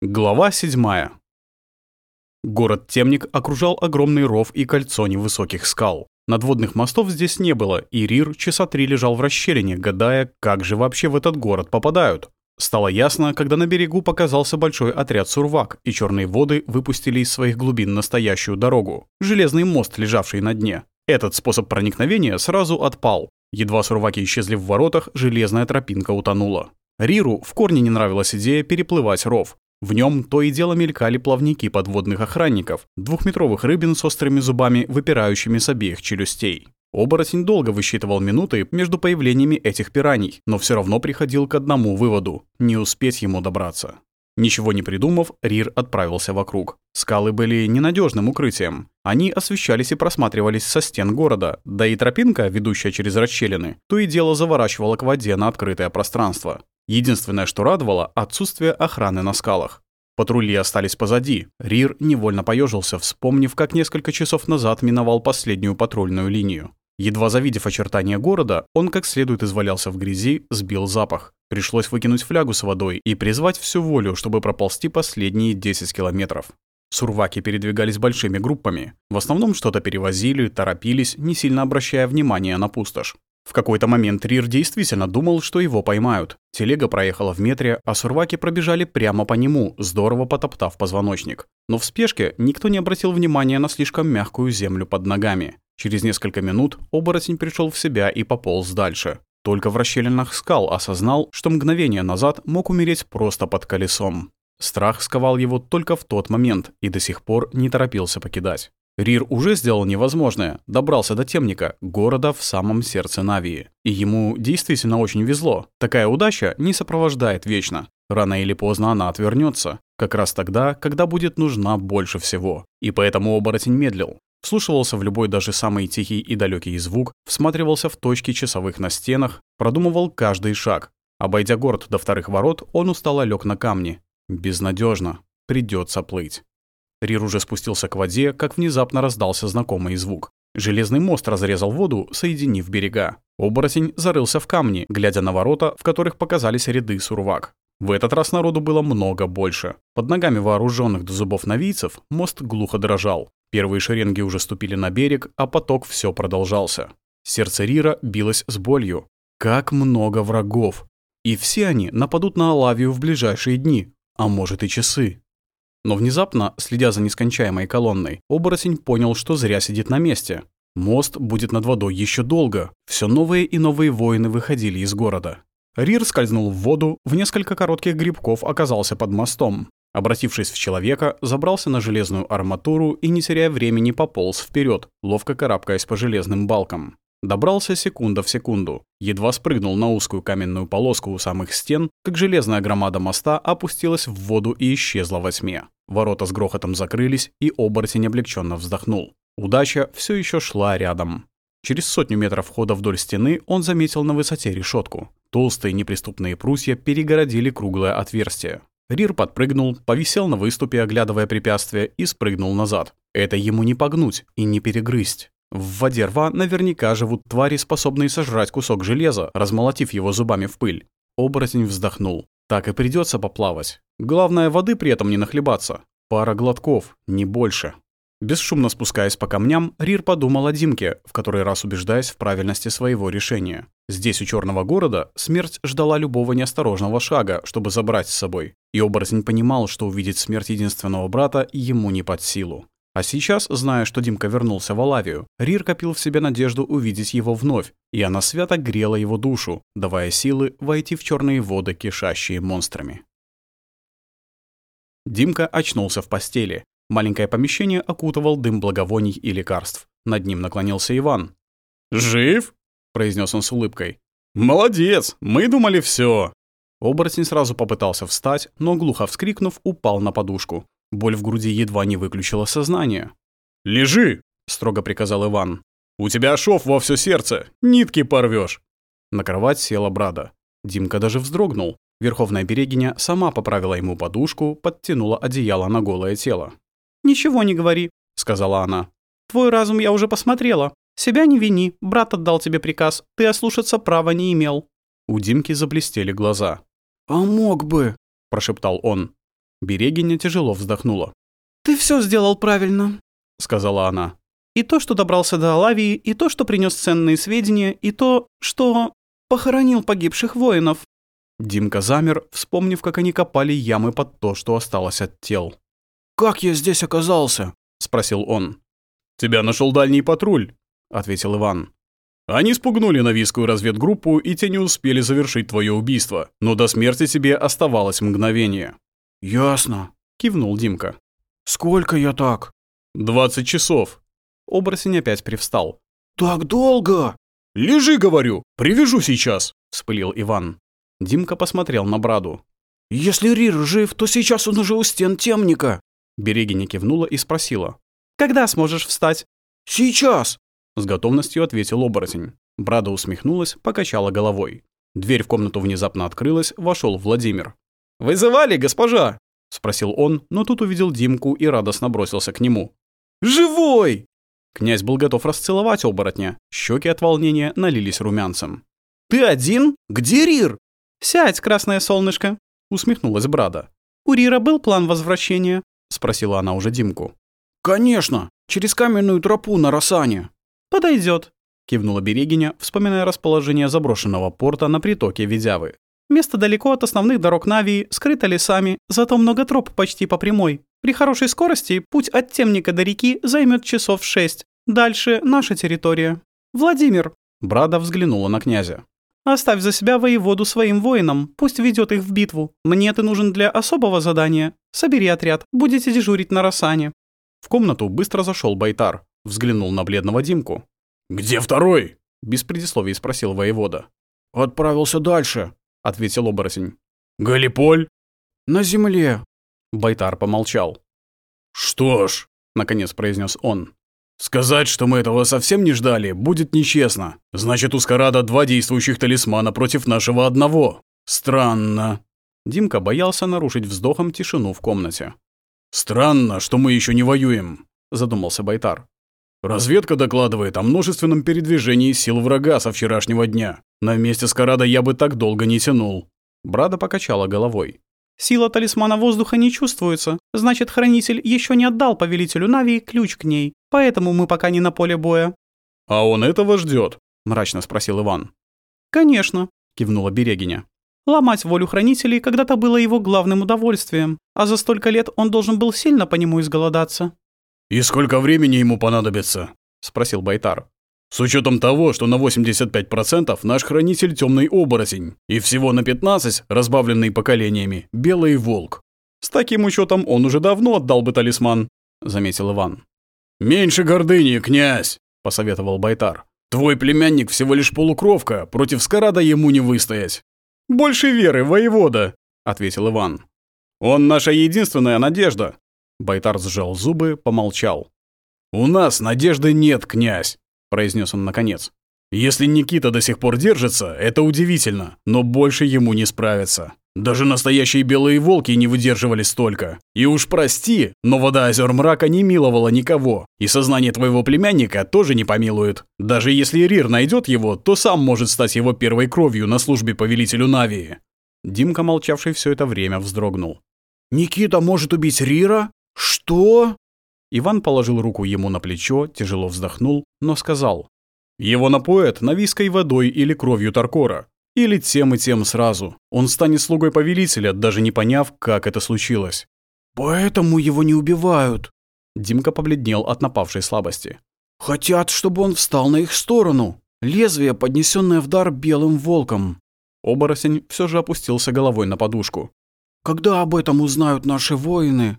Глава 7. Город Темник окружал огромный ров и кольцо невысоких скал. Надводных мостов здесь не было, и Рир часа три лежал в расщелине, гадая, как же вообще в этот город попадают. Стало ясно, когда на берегу показался большой отряд сурвак, и черные воды выпустили из своих глубин настоящую дорогу. Железный мост, лежавший на дне. Этот способ проникновения сразу отпал. Едва сурваки исчезли в воротах, железная тропинка утонула. Риру в корне не нравилась идея переплывать ров. В нем то и дело мелькали плавники подводных охранников, двухметровых рыбин с острыми зубами, выпирающими с обеих челюстей. Оборотень долго высчитывал минуты между появлениями этих пираний, но все равно приходил к одному выводу — не успеть ему добраться. Ничего не придумав, Рир отправился вокруг. Скалы были ненадежным укрытием. Они освещались и просматривались со стен города, да и тропинка, ведущая через расщелины, то и дело заворачивала к воде на открытое пространство. Единственное, что радовало — отсутствие охраны на скалах. Патрули остались позади. Рир невольно поежился, вспомнив, как несколько часов назад миновал последнюю патрульную линию. Едва завидев очертания города, он как следует извалялся в грязи, сбил запах. Пришлось выкинуть флягу с водой и призвать всю волю, чтобы проползти последние 10 километров. Сурваки передвигались большими группами. В основном что-то перевозили, торопились, не сильно обращая внимания на пустошь. В какой-то момент Рир действительно думал, что его поймают. Телега проехала в метре, а сурваки пробежали прямо по нему, здорово потоптав позвоночник. Но в спешке никто не обратил внимания на слишком мягкую землю под ногами. Через несколько минут оборотень пришел в себя и пополз дальше. Только в расщелинах скал осознал, что мгновение назад мог умереть просто под колесом. Страх сковал его только в тот момент и до сих пор не торопился покидать. Рир уже сделал невозможное, добрался до Темника, города в самом сердце Навии. И ему действительно очень везло. Такая удача не сопровождает вечно. Рано или поздно она отвернется, как раз тогда, когда будет нужна больше всего. И поэтому оборотень медлил. Вслушивался в любой даже самый тихий и далекий звук, всматривался в точки часовых на стенах, продумывал каждый шаг. Обойдя город до вторых ворот, он устало лег на камни. Безнадежно. Придется плыть. Рир уже спустился к воде, как внезапно раздался знакомый звук. Железный мост разрезал воду, соединив берега. Оборотень зарылся в камни, глядя на ворота, в которых показались ряды сурвак. В этот раз народу было много больше. Под ногами вооруженных до зубов навийцев мост глухо дрожал. Первые шеренги уже ступили на берег, а поток все продолжался. Сердце Рира билось с болью. Как много врагов! И все они нападут на Алавию в ближайшие дни, а может и часы. Но внезапно, следя за нескончаемой колонной, оборотень понял, что зря сидит на месте. Мост будет над водой еще долго. Все новые и новые воины выходили из города. Рир скользнул в воду, в несколько коротких грибков оказался под мостом. Обратившись в человека, забрался на железную арматуру и, не теряя времени, пополз вперед, ловко карабкаясь по железным балкам. Добрался секунда в секунду. Едва спрыгнул на узкую каменную полоску у самых стен, как железная громада моста опустилась в воду и исчезла во тьме. Ворота с грохотом закрылись, и оборотень облегченно вздохнул. Удача все еще шла рядом. Через сотню метров хода вдоль стены он заметил на высоте решетку. Толстые неприступные прусья перегородили круглое отверстие. Рир подпрыгнул, повисел на выступе, оглядывая препятствие, и спрыгнул назад. Это ему не погнуть и не перегрызть. В воде рва наверняка живут твари, способные сожрать кусок железа, размолотив его зубами в пыль. Оборотень вздохнул. Так и придется поплавать. Главное, воды при этом не нахлебаться. Пара глотков, не больше. Бесшумно спускаясь по камням, Рир подумал о Димке, в который раз убеждаясь в правильности своего решения. Здесь, у Черного города, смерть ждала любого неосторожного шага, чтобы забрать с собой. И оборотень понимал, что увидеть смерть единственного брата ему не под силу. А сейчас, зная, что Димка вернулся в Алавию, Рир копил в себе надежду увидеть его вновь, и она свято грела его душу, давая силы войти в черные воды, кишащие монстрами. Димка очнулся в постели. Маленькое помещение окутывал дым благовоний и лекарств. Над ним наклонился Иван. «Жив?» — произнес он с улыбкой. «Молодец! Мы думали все. Оборотень сразу попытался встать, но, глухо вскрикнув, упал на подушку. Боль в груди едва не выключила сознание. «Лежи!» — строго приказал Иван. «У тебя шов во все сердце, нитки порвешь. На кровать села Брада. Димка даже вздрогнул. Верховная берегиня сама поправила ему подушку, подтянула одеяло на голое тело. «Ничего не говори», — сказала она. «Твой разум я уже посмотрела. Себя не вини, брат отдал тебе приказ, ты ослушаться права не имел». У Димки заблестели глаза. «А мог бы», — прошептал он. Берегиня тяжело вздохнула. «Ты все сделал правильно», — сказала она. «И то, что добрался до Алавии, и то, что принес ценные сведения, и то, что похоронил погибших воинов». Димка замер, вспомнив, как они копали ямы под то, что осталось от тел. «Как я здесь оказался?» — спросил он. «Тебя нашел дальний патруль», — ответил Иван. «Они спугнули навискую разведгруппу, и те не успели завершить твое убийство, но до смерти тебе оставалось мгновение». «Ясно», — кивнул Димка. «Сколько я так?» «Двадцать часов». Оборотень опять привстал. «Так долго?» «Лежи, говорю, привяжу сейчас», — вспылил Иван. Димка посмотрел на Браду. «Если Рир жив, то сейчас он уже у стен темника». Берегиня кивнула и спросила. «Когда сможешь встать?» «Сейчас!» — с готовностью ответил оборотень. Брада усмехнулась, покачала головой. Дверь в комнату внезапно открылась, вошел Владимир. «Вызывали, госпожа?» — спросил он, но тут увидел Димку и радостно бросился к нему. «Живой!» Князь был готов расцеловать оборотня. Щеки от волнения налились румянцем. «Ты один? Где Рир?» «Сядь, красное солнышко!» — усмехнулась Брада. «У Рира был план возвращения?» — спросила она уже Димку. «Конечно! Через каменную тропу на Росане!» «Подойдет!» — кивнула Берегиня, вспоминая расположение заброшенного порта на притоке Ведявы. «Место далеко от основных дорог Навии, скрыто лесами, зато много троп почти по прямой. При хорошей скорости путь от Темника до реки займет часов шесть. Дальше наша территория. Владимир!» Брада взглянула на князя. Оставь за себя воеводу своим воинам, пусть ведет их в битву. Мне ты нужен для особого задания. Собери отряд, будете дежурить на Росане». В комнату быстро зашел Байтар, взглянул на бледного Димку. «Где второй?» — без предисловий спросил воевода. «Отправился дальше», — ответил оборотень. «Галиполь?» «На земле». Байтар помолчал. «Что ж», — наконец произнес он, Сказать, что мы этого совсем не ждали, будет нечестно. Значит, у Скарада два действующих талисмана против нашего одного. Странно. Димка боялся нарушить вздохом тишину в комнате. Странно, что мы еще не воюем, задумался Байтар. Разведка докладывает о множественном передвижении сил врага со вчерашнего дня. На месте Скарада я бы так долго не тянул. Брада покачала головой. Сила талисмана воздуха не чувствуется. Значит, хранитель еще не отдал повелителю Нави ключ к ней. Поэтому мы пока не на поле боя». «А он этого ждет? мрачно спросил Иван. «Конечно», — кивнула Берегиня. «Ломать волю хранителей когда-то было его главным удовольствием, а за столько лет он должен был сильно по нему изголодаться». «И сколько времени ему понадобится?» — спросил Байтар. «С учетом того, что на 85% наш хранитель темный оборотень, и всего на 15, разбавленный поколениями, белый волк». «С таким учетом он уже давно отдал бы талисман», — заметил Иван. «Меньше гордыни, князь!» — посоветовал Байтар. «Твой племянник всего лишь полукровка, против Скарада ему не выстоять». «Больше веры, воевода!» — ответил Иван. «Он наша единственная надежда!» Байтар сжал зубы, помолчал. «У нас надежды нет, князь!» — произнес он наконец. «Если Никита до сих пор держится, это удивительно, но больше ему не справиться. Даже настоящие белые волки не выдерживали столько. И уж прости, но вода озер мрака не миловала никого. И сознание твоего племянника тоже не помилует. Даже если Рир найдет его, то сам может стать его первой кровью на службе повелителю Навии. Димка, молчавший все это время, вздрогнул. «Никита может убить Рира? Что?» Иван положил руку ему на плечо, тяжело вздохнул, но сказал. «Его напоят навиской водой или кровью Таркора. Или тем и тем сразу. Он станет слугой повелителя, даже не поняв, как это случилось. «Поэтому его не убивают». Димка побледнел от напавшей слабости. «Хотят, чтобы он встал на их сторону. Лезвие, поднесенное в дар белым волком». Оборотень все же опустился головой на подушку. «Когда об этом узнают наши воины?»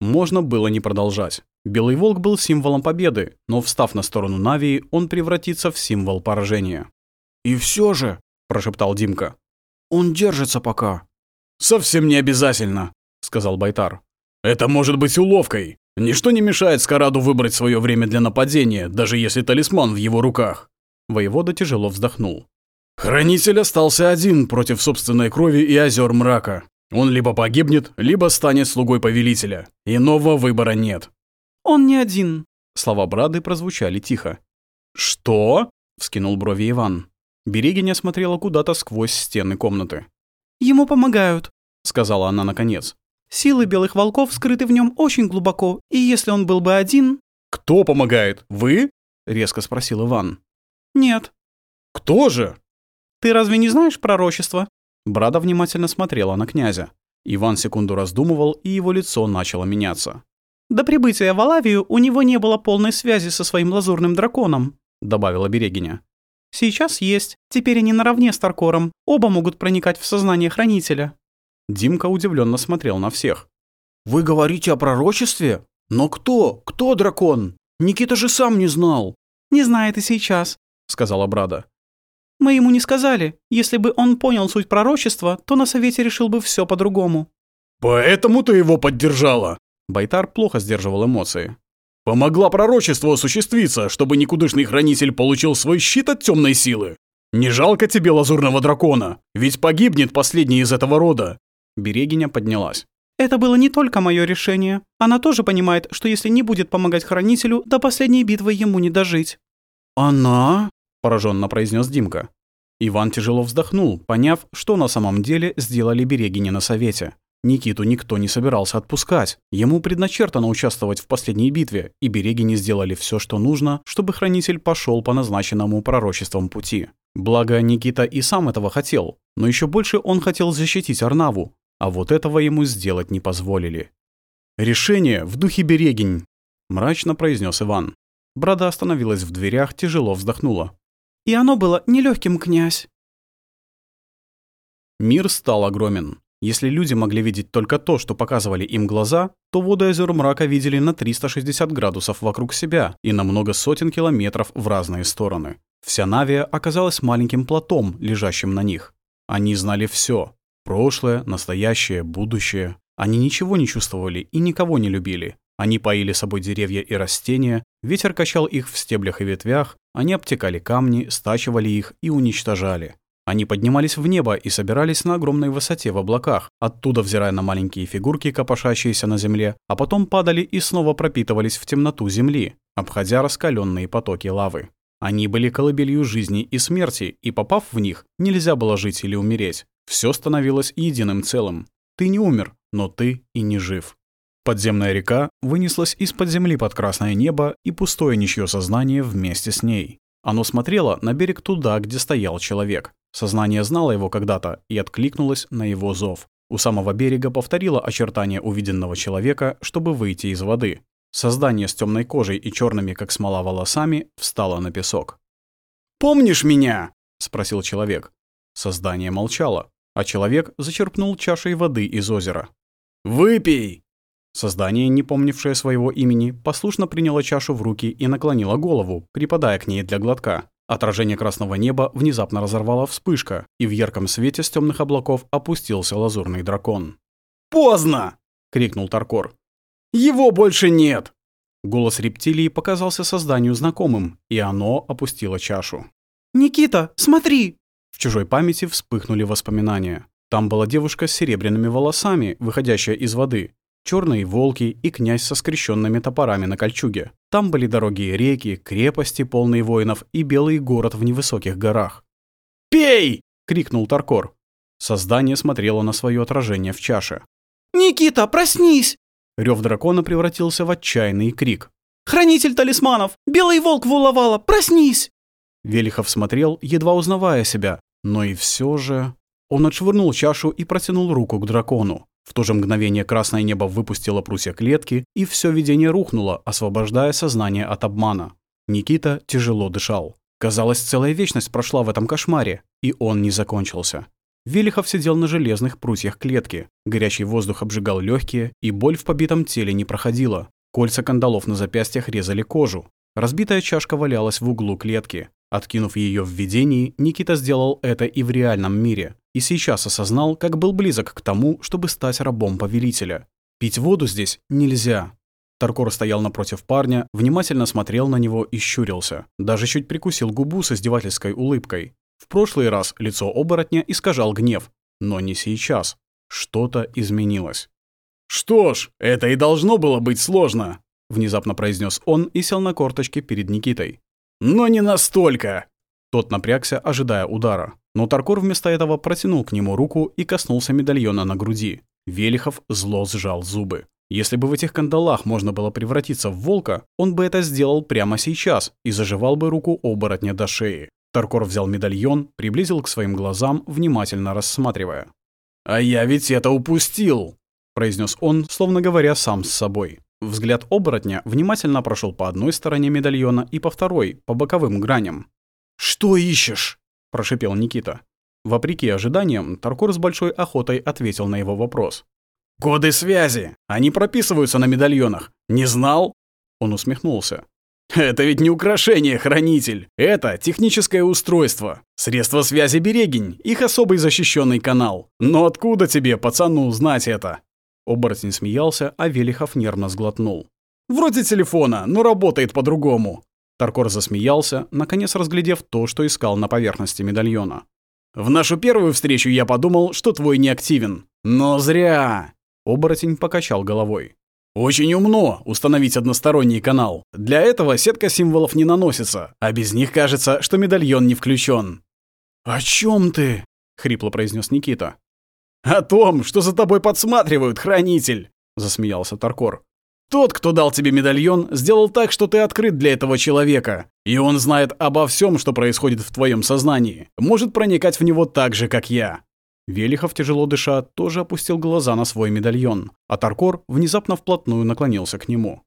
Можно было не продолжать. Белый волк был символом победы, но встав на сторону Навии, он превратится в символ поражения. «И все же», прошептал Димка. «Он держится пока». «Совсем не обязательно», — сказал Байтар. «Это может быть уловкой. Ничто не мешает Скараду выбрать свое время для нападения, даже если талисман в его руках». Воевода тяжело вздохнул. «Хранитель остался один против собственной крови и озер мрака. Он либо погибнет, либо станет слугой повелителя. Иного выбора нет». «Он не один», — слова Брады прозвучали тихо. «Что?» — вскинул брови Иван. Берегиня смотрела куда-то сквозь стены комнаты. «Ему помогают», — сказала она наконец. Силы белых волков скрыты в нем очень глубоко, и если он был бы один...» «Кто помогает? Вы?» — резко спросил Иван. «Нет». «Кто же?» «Ты разве не знаешь пророчество?» Брада внимательно смотрела на князя. Иван секунду раздумывал, и его лицо начало меняться. «До прибытия в Алавию у него не было полной связи со своим лазурным драконом», — добавила Берегиня. «Сейчас есть. Теперь они наравне с Таркором. Оба могут проникать в сознание Хранителя». Димка удивленно смотрел на всех. «Вы говорите о пророчестве? Но кто? Кто дракон? Никита же сам не знал». «Не знает и сейчас», — сказала Брада. «Мы ему не сказали. Если бы он понял суть пророчества, то на совете решил бы все по-другому». «Поэтому ты его поддержала?» Байтар плохо сдерживал эмоции. «Помогла пророчеству осуществиться, чтобы никудышный хранитель получил свой щит от темной силы. Не жалко тебе лазурного дракона, ведь погибнет последний из этого рода. Берегиня поднялась. «Это было не только мое решение. Она тоже понимает, что если не будет помогать хранителю, до последней битвы ему не дожить». «Она?» – пораженно произнес Димка. Иван тяжело вздохнул, поняв, что на самом деле сделали Берегини на совете. Никиту никто не собирался отпускать. Ему предначертано участвовать в последней битве, и Берегини сделали все, что нужно, чтобы хранитель пошел по назначенному пророчеством пути. Благо, Никита и сам этого хотел, но еще больше он хотел защитить Арнаву, а вот этого ему сделать не позволили. «Решение в духе Берегинь», — мрачно произнес Иван. Брада остановилась в дверях, тяжело вздохнула. «И оно было нелегким, князь». Мир стал огромен. Если люди могли видеть только то, что показывали им глаза, то воды озер мрака видели на 360 градусов вокруг себя и на много сотен километров в разные стороны. Вся Навия оказалась маленьким платом, лежащим на них. Они знали все: Прошлое, настоящее, будущее. Они ничего не чувствовали и никого не любили. Они поили собой деревья и растения, ветер качал их в стеблях и ветвях, они обтекали камни, стачивали их и уничтожали. Они поднимались в небо и собирались на огромной высоте в облаках, оттуда взирая на маленькие фигурки, копошащиеся на земле, а потом падали и снова пропитывались в темноту земли, обходя раскаленные потоки лавы. Они были колыбелью жизни и смерти, и попав в них, нельзя было жить или умереть. Все становилось единым целым. Ты не умер, но ты и не жив. Подземная река вынеслась из-под земли под красное небо и пустое ничье сознание вместе с ней. Оно смотрело на берег туда, где стоял человек. Сознание знало его когда-то и откликнулось на его зов. У самого берега повторило очертания увиденного человека, чтобы выйти из воды. Создание с темной кожей и черными, как смола, волосами встало на песок. «Помнишь меня?» — спросил человек. Создание молчало, а человек зачерпнул чашей воды из озера. «Выпей!» Создание, не помнившее своего имени, послушно приняло чашу в руки и наклонило голову, припадая к ней для глотка. Отражение красного неба внезапно разорвала вспышка, и в ярком свете с темных облаков опустился лазурный дракон. «Поздно!» — крикнул Таркор. Его больше нет!» Голос рептилии показался созданию знакомым, и оно опустило чашу. «Никита, смотри!» В чужой памяти вспыхнули воспоминания. Там была девушка с серебряными волосами, выходящая из воды, черные волки и князь со скрещенными топорами на кольчуге. Там были дороги и реки, крепости, полные воинов, и белый город в невысоких горах. «Пей!» — крикнул Таркор. Создание смотрело на свое отражение в чаше. «Никита, проснись!» Рев дракона превратился в отчаянный крик. «Хранитель талисманов! Белый волк Вуловала! Проснись!» Велихов смотрел, едва узнавая себя, но и все же... Он отшвырнул чашу и протянул руку к дракону. В то же мгновение красное небо выпустило прусья клетки, и все видение рухнуло, освобождая сознание от обмана. Никита тяжело дышал. Казалось, целая вечность прошла в этом кошмаре, и он не закончился. Велихов сидел на железных прутьях клетки. Горячий воздух обжигал легкие, и боль в побитом теле не проходила. Кольца кандалов на запястьях резали кожу. Разбитая чашка валялась в углу клетки. Откинув ее в видении, Никита сделал это и в реальном мире. И сейчас осознал, как был близок к тому, чтобы стать рабом повелителя. Пить воду здесь нельзя. Таркор стоял напротив парня, внимательно смотрел на него и щурился. Даже чуть прикусил губу с издевательской улыбкой. В прошлый раз лицо оборотня искажал гнев, но не сейчас. Что-то изменилось. «Что ж, это и должно было быть сложно», — внезапно произнес он и сел на корточки перед Никитой. «Но не настолько!» Тот напрягся, ожидая удара. Но Таркор вместо этого протянул к нему руку и коснулся медальона на груди. Велихов зло сжал зубы. Если бы в этих кандалах можно было превратиться в волка, он бы это сделал прямо сейчас и заживал бы руку оборотня до шеи. Таркор взял медальон, приблизил к своим глазам, внимательно рассматривая. «А я ведь это упустил!» — произнес он, словно говоря сам с собой. Взгляд оборотня внимательно прошел по одной стороне медальона и по второй, по боковым граням. «Что ищешь?» – прошипел Никита. Вопреки ожиданиям, Таркор с большой охотой ответил на его вопрос. «Коды связи! Они прописываются на медальонах. Не знал?» Он усмехнулся. «Это ведь не украшение, хранитель. Это техническое устройство. Средство связи Берегинь, их особый защищенный канал. Но откуда тебе, пацану, знать это?» Оборотень смеялся, а Велихов нервно сглотнул. «Вроде телефона, но работает по-другому». Таркор засмеялся, наконец разглядев то, что искал на поверхности медальона. «В нашу первую встречу я подумал, что твой не активен. Но зря!» Оборотень покачал головой. «Очень умно установить односторонний канал. Для этого сетка символов не наносится, а без них кажется, что медальон не включен. «О чем ты?» — хрипло произнес Никита. «О том, что за тобой подсматривают, хранитель!» — засмеялся Таркор. «Тот, кто дал тебе медальон, сделал так, что ты открыт для этого человека, и он знает обо всем, что происходит в твоем сознании, может проникать в него так же, как я. Велихов, тяжело дыша, тоже опустил глаза на свой медальон, а Таркор внезапно вплотную наклонился к нему.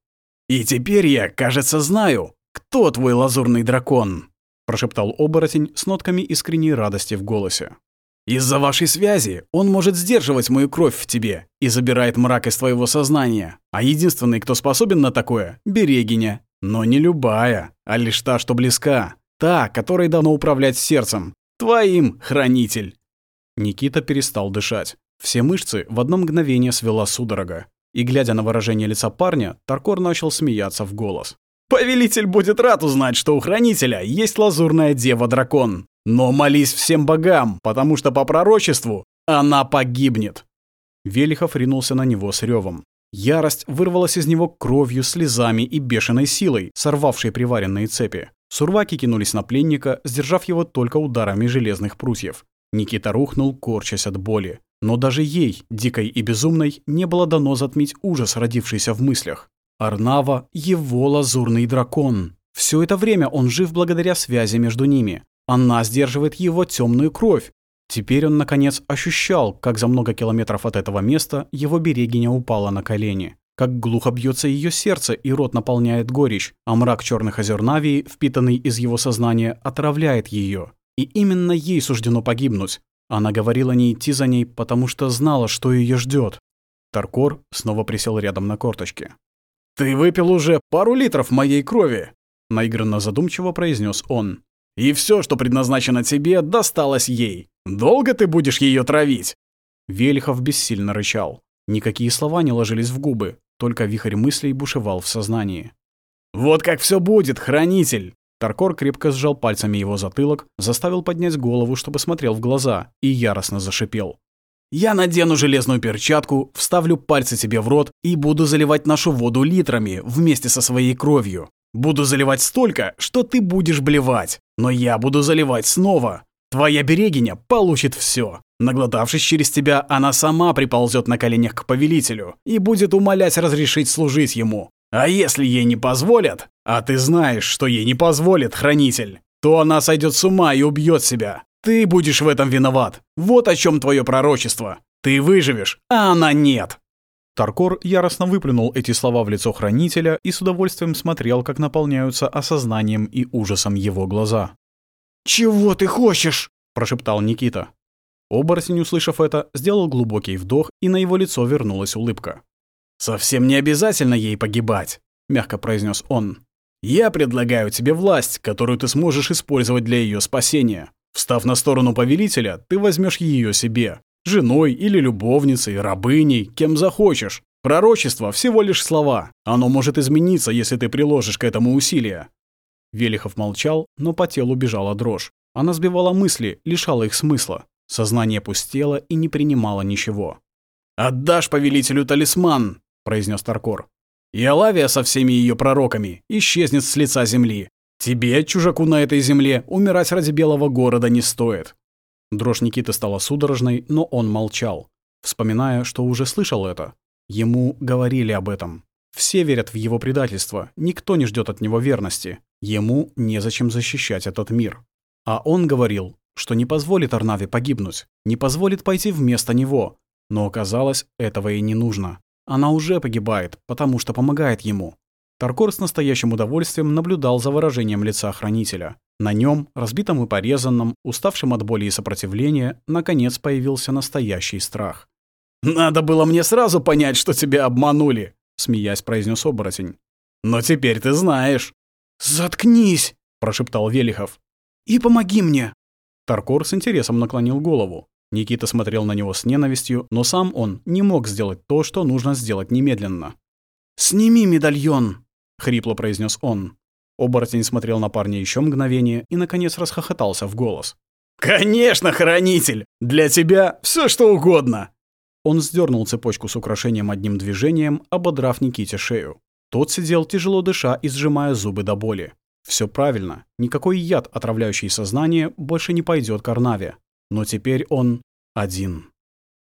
«И теперь я, кажется, знаю, кто твой лазурный дракон», прошептал оборотень с нотками искренней радости в голосе. «Из-за вашей связи он может сдерживать мою кровь в тебе и забирает мрак из твоего сознания, а единственный, кто способен на такое — Берегиня. Но не любая, а лишь та, что близка, та, которой дано управлять сердцем. Твоим, хранитель. Никита перестал дышать. Все мышцы в одно мгновение свела судорога. И, глядя на выражение лица парня, Таркор начал смеяться в голос. «Повелитель будет рад узнать, что у Хранителя есть лазурная дева-дракон. Но молись всем богам, потому что по пророчеству она погибнет». Велихов ринулся на него с ревом. Ярость вырвалась из него кровью, слезами и бешеной силой, сорвавшей приваренные цепи. Сурваки кинулись на пленника, сдержав его только ударами железных прутьев. Никита рухнул, корчась от боли. Но даже ей, дикой и безумной, не было дано затмить ужас, родившийся в мыслях. Арнава — его лазурный дракон. Все это время он жив благодаря связи между ними. Она сдерживает его темную кровь. Теперь он, наконец, ощущал, как за много километров от этого места его берегиня упала на колени. Как глухо бьется ее сердце, и рот наполняет горечь, а мрак черных озер Навии, впитанный из его сознания, отравляет ее. И именно ей суждено погибнуть. Она говорила не идти за ней, потому что знала, что ее ждет. Таркор снова присел рядом на корточке. «Ты выпил уже пару литров моей крови!» Наигранно задумчиво произнес он. «И все, что предназначено тебе, досталось ей. Долго ты будешь ее травить?» Вельхов бессильно рычал. Никакие слова не ложились в губы, только вихрь мыслей бушевал в сознании. «Вот как все будет, хранитель! Таркор крепко сжал пальцами его затылок, заставил поднять голову, чтобы смотрел в глаза, и яростно зашипел. «Я надену железную перчатку, вставлю пальцы тебе в рот и буду заливать нашу воду литрами вместе со своей кровью. Буду заливать столько, что ты будешь блевать. Но я буду заливать снова. Твоя берегиня получит все. Наглотавшись через тебя, она сама приползет на коленях к повелителю и будет умолять разрешить служить ему. А если ей не позволят, а ты знаешь, что ей не позволит хранитель, то она сойдет с ума и убьет себя. Ты будешь в этом виноват. Вот о чем твое пророчество. Ты выживешь, а она нет. Таркор яростно выплюнул эти слова в лицо хранителя и с удовольствием смотрел, как наполняются осознанием и ужасом его глаза. «Чего ты хочешь?» – прошептал Никита. Оборотень, услышав это, сделал глубокий вдох, и на его лицо вернулась улыбка. «Совсем не обязательно ей погибать», — мягко произнес он. «Я предлагаю тебе власть, которую ты сможешь использовать для ее спасения. Встав на сторону повелителя, ты возьмешь ее себе. Женой или любовницей, рабыней, кем захочешь. Пророчество — всего лишь слова. Оно может измениться, если ты приложишь к этому усилия». Велихов молчал, но по телу бежала дрожь. Она сбивала мысли, лишала их смысла. Сознание пустело и не принимало ничего. «Отдашь повелителю талисман!» — произнес Таркор. «И Алавия со всеми ее пророками исчезнет с лица земли. Тебе, чужаку на этой земле, умирать ради белого города не стоит». Дрожь Никиты стала судорожной, но он молчал. вспоминая, что уже слышал это. Ему говорили об этом. Все верят в его предательство, никто не ждет от него верности. Ему незачем защищать этот мир. А он говорил, что не позволит Арнаве погибнуть, не позволит пойти вместо него. Но оказалось, этого и не нужно. Она уже погибает, потому что помогает ему. Таркор с настоящим удовольствием наблюдал за выражением лица хранителя. На нем, разбитом и порезанном, уставшем от боли и сопротивления, наконец появился настоящий страх. «Надо было мне сразу понять, что тебя обманули!» — смеясь произнес оборотень. «Но теперь ты знаешь». «Заткнись!» — прошептал Велихов. «И помоги мне!» Таркор с интересом наклонил голову. Никита смотрел на него с ненавистью, но сам он не мог сделать то, что нужно сделать немедленно. «Сними медальон!» — хрипло произнес он. Оборотень смотрел на парня еще мгновение и, наконец, расхохотался в голос. «Конечно, хранитель! Для тебя все что угодно!» Он сдернул цепочку с украшением одним движением, ободрав Никите шею. Тот сидел, тяжело дыша и сжимая зубы до боли. Все правильно, никакой яд, отравляющий сознание, больше не пойдет к Арнаве. Но теперь он один.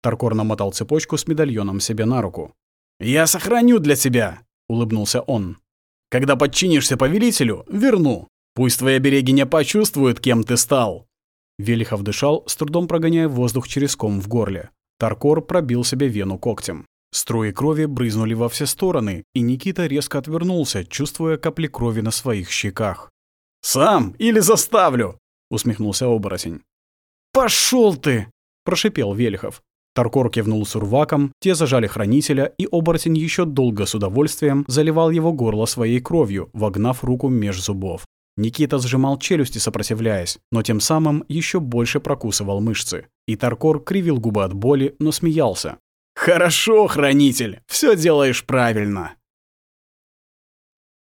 Таркор намотал цепочку с медальоном себе на руку. «Я сохраню для тебя!» — улыбнулся он. «Когда подчинишься повелителю, верну. Пусть твоя берегиня почувствует, кем ты стал». Велихов дышал, с трудом прогоняя воздух через ком в горле. Таркор пробил себе вену когтем. Струи крови брызнули во все стороны, и Никита резко отвернулся, чувствуя капли крови на своих щеках. «Сам или заставлю?» — усмехнулся оборотень. «Пошёл ты!» — прошипел Велихов. Таркор кивнул сурваком, те зажали хранителя, и оборотень еще долго с удовольствием заливал его горло своей кровью, вогнав руку меж зубов. Никита сжимал челюсти, сопротивляясь, но тем самым еще больше прокусывал мышцы. И Таркор кривил губы от боли, но смеялся. «Хорошо, хранитель, все делаешь правильно!»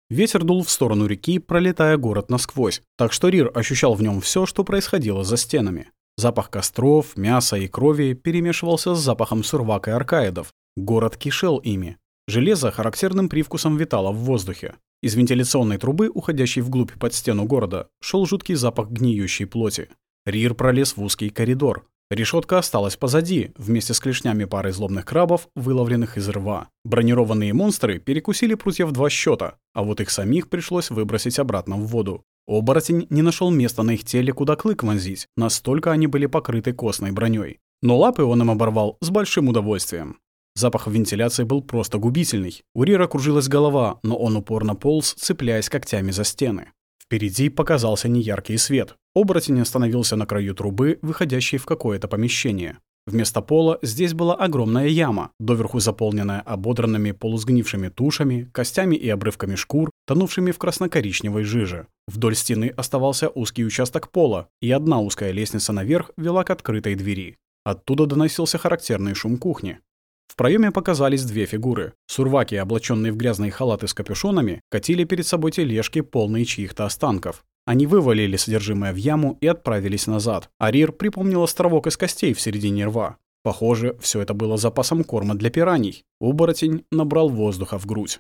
Ветер дул в сторону реки, пролетая город насквозь, так что Рир ощущал в нем все, что происходило за стенами. Запах костров, мяса и крови перемешивался с запахом сурвак и аркаидов. Город кишел ими. Железо характерным привкусом витало в воздухе. Из вентиляционной трубы, уходящей вглубь под стену города, шел жуткий запах гниющей плоти. Рир пролез в узкий коридор. Решетка осталась позади, вместе с клешнями пары злобных крабов, выловленных из рва. Бронированные монстры перекусили прутья в два счета, а вот их самих пришлось выбросить обратно в воду. Оборотень не нашел места на их теле, куда клык вонзить, настолько они были покрыты костной броней. Но лапы он им оборвал с большим удовольствием. Запах вентиляции был просто губительный. У Рира кружилась голова, но он упорно полз, цепляясь когтями за стены. Впереди показался неяркий свет. Оборотень остановился на краю трубы, выходящей в какое-то помещение. Вместо пола здесь была огромная яма, доверху заполненная ободранными полусгнившими тушами, костями и обрывками шкур, тонувшими в красно-коричневой жиже. Вдоль стены оставался узкий участок пола, и одна узкая лестница наверх вела к открытой двери. Оттуда доносился характерный шум кухни. В проеме показались две фигуры. Сурваки, облаченные в грязные халаты с капюшонами, катили перед собой тележки, полные чьих-то останков. Они вывалили содержимое в яму и отправились назад. Арир припомнил островок из костей в середине рва. Похоже, все это было запасом корма для пираний. Оборотень набрал воздуха в грудь.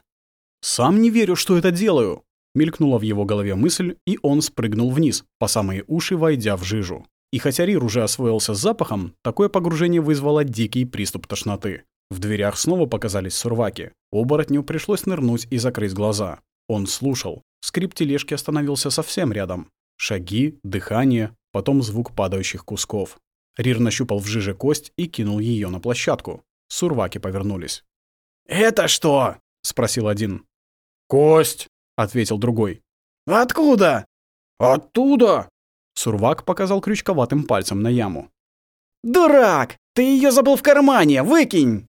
«Сам не верю, что это делаю!» Мелькнула в его голове мысль, и он спрыгнул вниз, по самые уши войдя в жижу. И хотя Рир уже освоился с запахом, такое погружение вызвало дикий приступ тошноты. В дверях снова показались сурваки. Оборотню пришлось нырнуть и закрыть глаза. Он слушал. Скрип тележки остановился совсем рядом. Шаги, дыхание, потом звук падающих кусков. Рир нащупал в жиже кость и кинул ее на площадку. Сурваки повернулись. «Это что?» — спросил один. «Кость», — ответил другой. «Откуда?» «Оттуда!» Сурвак показал крючковатым пальцем на яму. «Дурак! Ты ее забыл в кармане! Выкинь!»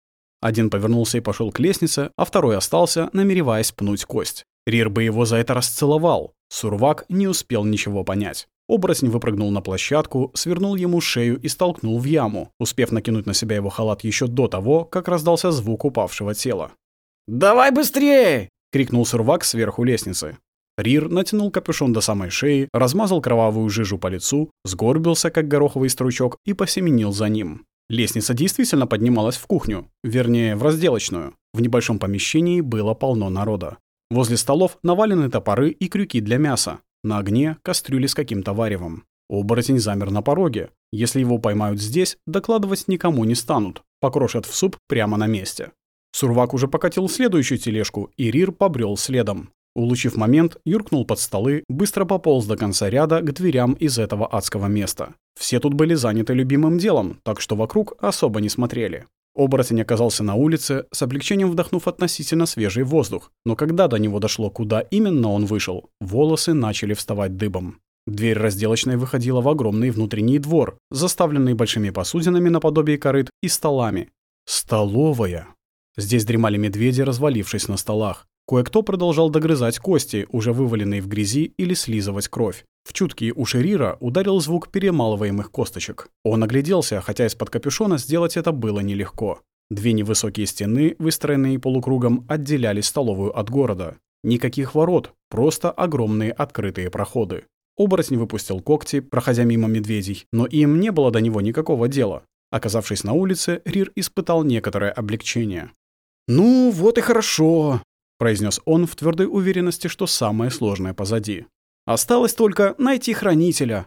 Один повернулся и пошел к лестнице, а второй остался, намереваясь пнуть кость. Рир бы его за это расцеловал. Сурвак не успел ничего понять. Оборотень выпрыгнул на площадку, свернул ему шею и столкнул в яму, успев накинуть на себя его халат еще до того, как раздался звук упавшего тела. «Давай быстрее!» — крикнул Сурвак сверху лестницы. Рир натянул капюшон до самой шеи, размазал кровавую жижу по лицу, сгорбился, как гороховый стручок, и посеменил за ним. Лестница действительно поднималась в кухню, вернее, в разделочную. В небольшом помещении было полно народа. Возле столов навалены топоры и крюки для мяса. На огне кастрюли с каким-то варевом. Оборотень замер на пороге. Если его поймают здесь, докладывать никому не станут. покрошат в суп прямо на месте. Сурвак уже покатил следующую тележку, и Рир побрел следом. Улучив момент, юркнул под столы, быстро пополз до конца ряда к дверям из этого адского места. Все тут были заняты любимым делом, так что вокруг особо не смотрели. Оборотень оказался на улице, с облегчением вдохнув относительно свежий воздух, но когда до него дошло, куда именно он вышел, волосы начали вставать дыбом. Дверь разделочной выходила в огромный внутренний двор, заставленный большими посудинами наподобие корыт и столами. Столовая. Здесь дремали медведи, развалившись на столах. Кое-кто продолжал догрызать кости, уже вываленные в грязи, или слизывать кровь. В чуткие уши Рира ударил звук перемалываемых косточек. Он огляделся, хотя из-под капюшона сделать это было нелегко. Две невысокие стены, выстроенные полукругом, отделяли столовую от города. Никаких ворот, просто огромные открытые проходы. Оборотень выпустил когти, проходя мимо медведей, но им не было до него никакого дела. Оказавшись на улице, Рир испытал некоторое облегчение. «Ну, вот и хорошо», — произнес он в твердой уверенности, что самое сложное позади. «Осталось только найти хранителя».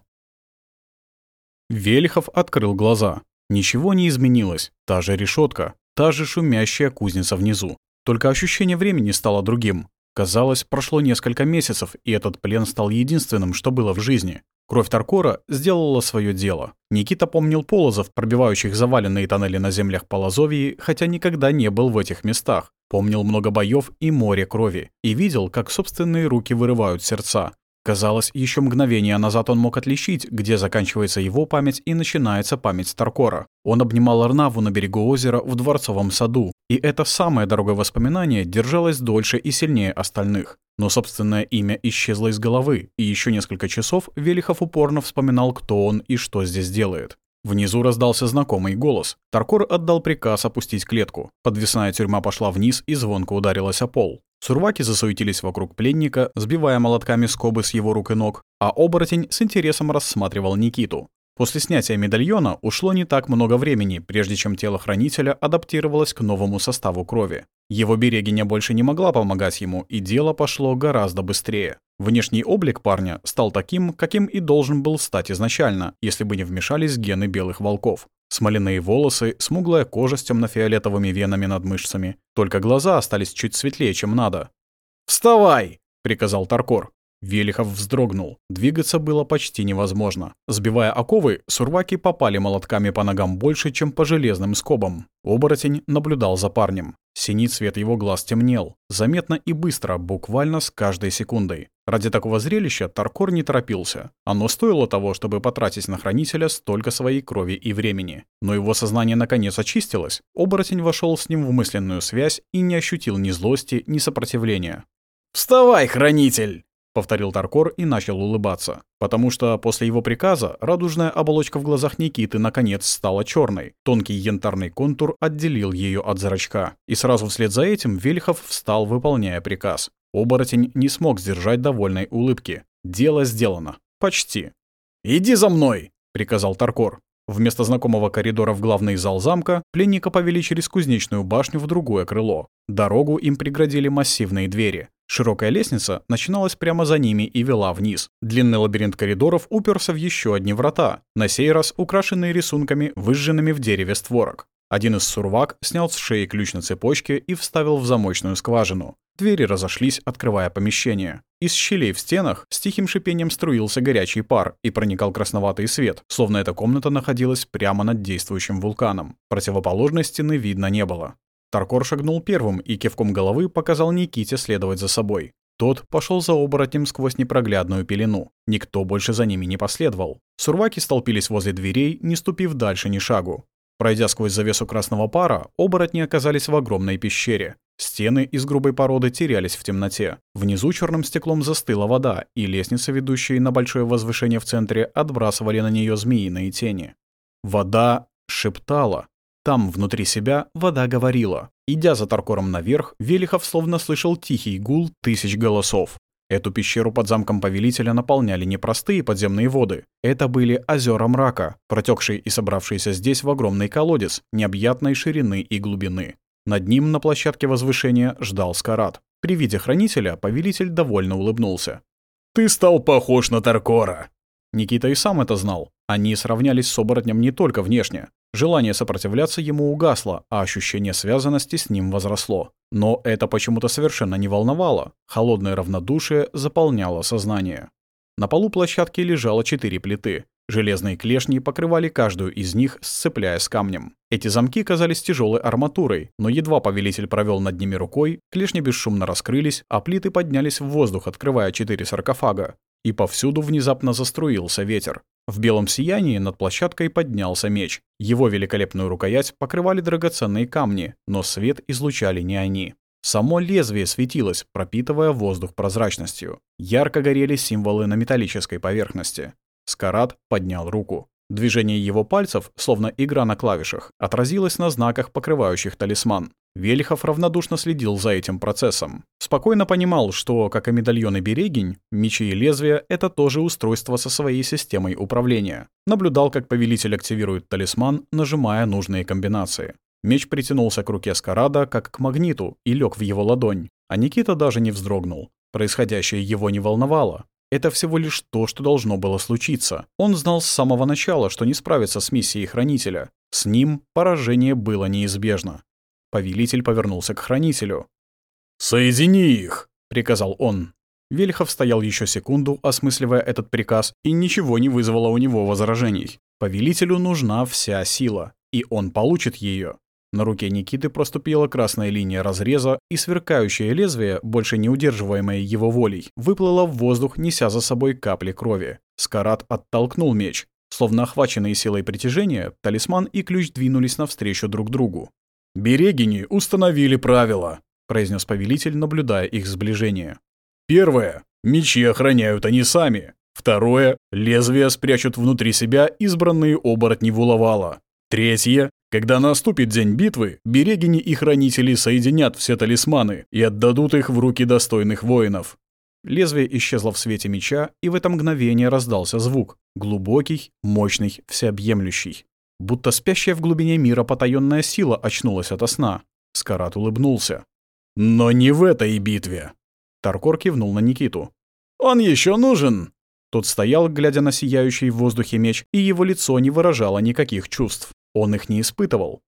Велихов открыл глаза. Ничего не изменилось. Та же решетка, та же шумящая кузница внизу. Только ощущение времени стало другим. Казалось, прошло несколько месяцев, и этот плен стал единственным, что было в жизни. Кровь Таркора сделала свое дело. Никита помнил полозов, пробивающих заваленные тоннели на землях Полозовии, хотя никогда не был в этих местах. Помнил много боев и море крови. И видел, как собственные руки вырывают сердца. Казалось, еще мгновение назад он мог отличить, где заканчивается его память и начинается память Таркора. Он обнимал Арнаву на берегу озера в Дворцовом саду, и это самое дорогое воспоминание держалось дольше и сильнее остальных. Но собственное имя исчезло из головы, и еще несколько часов Велихов упорно вспоминал, кто он и что здесь делает. Внизу раздался знакомый голос. Таркор отдал приказ опустить клетку. Подвесная тюрьма пошла вниз и звонко ударилась о пол. Сурваки засуетились вокруг пленника, сбивая молотками скобы с его рук и ног, а оборотень с интересом рассматривал Никиту. После снятия медальона ушло не так много времени, прежде чем тело хранителя адаптировалось к новому составу крови. Его берегиня больше не могла помогать ему, и дело пошло гораздо быстрее. Внешний облик парня стал таким, каким и должен был стать изначально, если бы не вмешались гены белых волков. Смоляные волосы, смуглая кожа с темно-фиолетовыми венами над мышцами. Только глаза остались чуть светлее, чем надо. «Вставай!» — приказал Таркор. Велихов вздрогнул. Двигаться было почти невозможно. Сбивая оковы, сурваки попали молотками по ногам больше, чем по железным скобам. Оборотень наблюдал за парнем. Синий цвет его глаз темнел. Заметно и быстро, буквально с каждой секундой. Ради такого зрелища Таркор не торопился. Оно стоило того, чтобы потратить на хранителя столько своей крови и времени. Но его сознание наконец очистилось. Оборотень вошел с ним в мысленную связь и не ощутил ни злости, ни сопротивления. «Вставай, хранитель!» Повторил Таркор и начал улыбаться. Потому что после его приказа радужная оболочка в глазах Никиты наконец стала черной. Тонкий янтарный контур отделил ее от зрачка. И сразу вслед за этим Вельхов встал, выполняя приказ. Оборотень не смог сдержать довольной улыбки. Дело сделано. Почти. «Иди за мной!» — приказал Таркор. Вместо знакомого коридора в главный зал замка пленника повели через кузнечную башню в другое крыло. Дорогу им преградили массивные двери. Широкая лестница начиналась прямо за ними и вела вниз. Длинный лабиринт коридоров уперся в еще одни врата, на сей раз украшенные рисунками, выжженными в дереве створок. Один из сурвак снял с шеи ключ на цепочке и вставил в замочную скважину. Двери разошлись, открывая помещение. Из щелей в стенах с тихим шипением струился горячий пар и проникал красноватый свет, словно эта комната находилась прямо над действующим вулканом. Противоположной стены видно не было. Таркор шагнул первым и кивком головы показал Никите следовать за собой. Тот пошел за оборотнем сквозь непроглядную пелену. Никто больше за ними не последовал. Сурваки столпились возле дверей, не ступив дальше ни шагу. Пройдя сквозь завесу красного пара, оборотни оказались в огромной пещере. Стены из грубой породы терялись в темноте. Внизу черным стеклом застыла вода, и лестницы, ведущие на большое возвышение в центре, отбрасывали на нее змеиные тени. Вода шептала, там, внутри себя, вода говорила. Идя за Таркором наверх, Велихов словно слышал тихий гул тысяч голосов. Эту пещеру под замком повелителя наполняли непростые подземные воды. Это были озера мрака, протекшие и собравшиеся здесь в огромный колодец, необъятной ширины и глубины. Над ним на площадке возвышения ждал Скарат. При виде хранителя повелитель довольно улыбнулся. «Ты стал похож на Таркора!» Никита и сам это знал. Они сравнялись с оборотнем не только внешне. Желание сопротивляться ему угасло, а ощущение связанности с ним возросло. Но это почему-то совершенно не волновало. Холодное равнодушие заполняло сознание. На полу площадки лежало четыре плиты. Железные клешни покрывали каждую из них, сцепляя с камнем. Эти замки казались тяжелой арматурой, но едва повелитель провел над ними рукой, клешни бесшумно раскрылись, а плиты поднялись в воздух, открывая четыре саркофага. И повсюду внезапно заструился ветер. В белом сиянии над площадкой поднялся меч. Его великолепную рукоять покрывали драгоценные камни, но свет излучали не они. Само лезвие светилось, пропитывая воздух прозрачностью. Ярко горели символы на металлической поверхности. Скарат поднял руку. Движение его пальцев, словно игра на клавишах, отразилось на знаках, покрывающих талисман. Велихов равнодушно следил за этим процессом. Спокойно понимал, что, как и медальон и берегинь, мечи и лезвия — это тоже устройство со своей системой управления. Наблюдал, как повелитель активирует талисман, нажимая нужные комбинации. Меч притянулся к руке Скарада, как к магниту, и лег в его ладонь. А Никита даже не вздрогнул. Происходящее его не волновало. Это всего лишь то, что должно было случиться. Он знал с самого начала, что не справится с миссией Хранителя. С ним поражение было неизбежно. Повелитель повернулся к Хранителю. «Соедини их!» — приказал он. Вельхов стоял еще секунду, осмысливая этот приказ, и ничего не вызвало у него возражений. Повелителю нужна вся сила, и он получит ее. На руке Никиты проступила красная линия разреза, и сверкающее лезвие, больше не удерживаемое его волей, выплыло в воздух, неся за собой капли крови. Скарат оттолкнул меч. Словно охваченные силой притяжения, талисман и ключ двинулись навстречу друг другу. «Берегини установили правила», — произнес повелитель, наблюдая их сближение. «Первое. Мечи охраняют они сами. Второе. Лезвия спрячут внутри себя избранные оборотни Вуловала. Третье. Когда наступит день битвы, берегини и хранители соединят все талисманы и отдадут их в руки достойных воинов. Лезвие исчезло в свете меча, и в это мгновение раздался звук. Глубокий, мощный, всеобъемлющий. Будто спящая в глубине мира потаённая сила очнулась ото сна. Скарат улыбнулся. «Но не в этой битве!» Таркор кивнул на Никиту. «Он еще нужен!» Тот стоял, глядя на сияющий в воздухе меч, и его лицо не выражало никаких чувств. Он их не испытывал.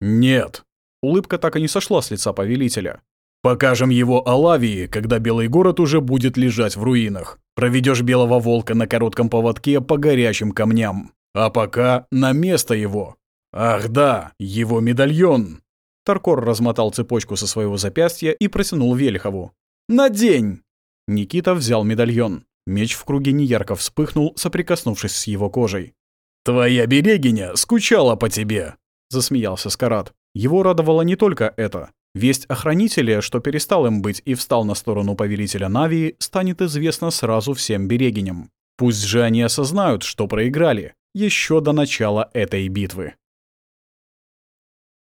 «Нет». Улыбка так и не сошла с лица повелителя. «Покажем его Алавии, когда Белый город уже будет лежать в руинах. Проведешь Белого Волка на коротком поводке по горячим камням. А пока на место его. Ах да, его медальон!» Таркор размотал цепочку со своего запястья и протянул Велихову. «Надень!» Никита взял медальон. Меч в круге неярко вспыхнул, соприкоснувшись с его кожей. «Твоя берегиня скучала по тебе», — засмеялся Скарат. Его радовало не только это. Весть о хранителе, что перестал им быть и встал на сторону повелителя Навии, станет известна сразу всем берегиням. Пусть же они осознают, что проиграли, еще до начала этой битвы.